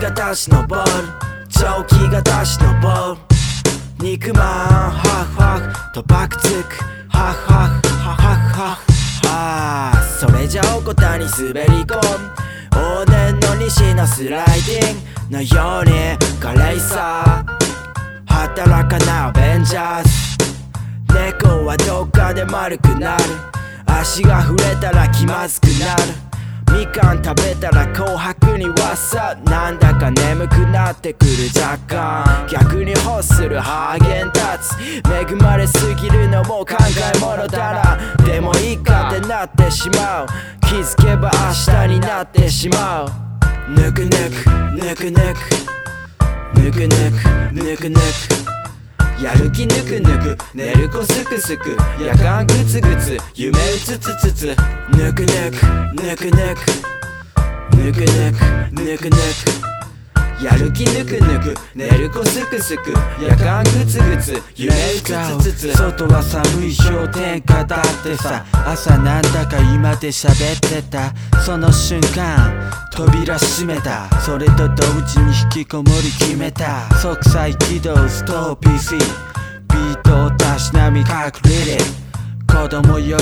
が立ち上る長期が立ち上る肉まんハフハフ。とバクつくハフハフハフハフ。ハフああそれじゃおこたに滑り込む往年の西のスライディングのように華麗さ。働かなアベンジャーズ。猫はどっかで丸くなる。足が触れたら気まずくなる。みかん食べたら紅白にはさなんだか眠くなってくる若干逆に欲するハーゲンダッツ。恵まれすぎるのも考え物だなでもいいかってなってしまう。気づけば明日になってしまう。ぬくぬくぬくぬくぬくぬくぬくぬく。やる気ぬくぬく寝る子すくすく夜間グツグツ夢うつつつつぬくぬくぬくぬくぬくぬくぬくぬく。やる気ぬくぬく寝る子すくすく夜間グツグツ夢うつつつつ外は寒い氷点下だってさ朝なんだか今で喋ってた。その瞬間扉閉めた。それと同時に引きこもり決めた。即歳起動ストー PC ビートをたしなみ隠れる子供喜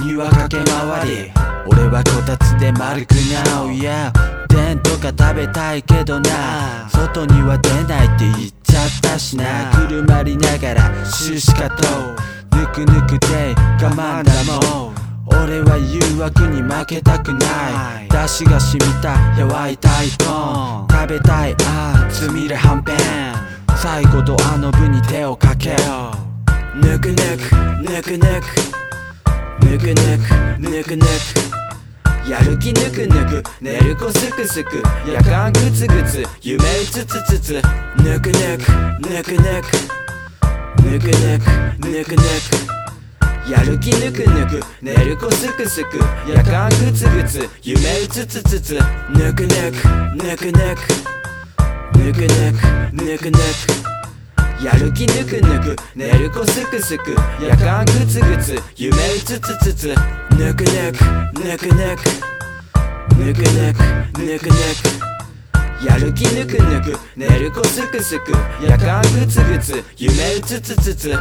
び庭駆け回り。俺はこたつで丸くなおや。弁とか食べたいけどな。外には出ないって言っちゃったしな。車りながら終始かとぬくぬくで我慢だもん。俺は誘惑に負けたくない。出汁が染みた弱い大根食べたいああつみれはんぺん。最後ドアノブに手をかけよう。ぬくぬくぬくぬく。ぬくぬくぬくぬく。やる気ぬくぬく寝る子すくすく夜間グツグツ夢うつつつつぬくぬくぬくぬくぬくぬくぬくぬく。やる気ぬくぬく寝る子すくすく夜間グツグツ夢うつつつつぬくぬくぬくぬくぬくぬくぬくぬく。やる気ぬくぬく寝る子すくすく夜間グツグツ夢うつつつつぬくぬくぬくぬくぬくぬくぬくぬく。やる気ぬくぬく寝る子すくすく夜間グツグツ夢うつつつつ。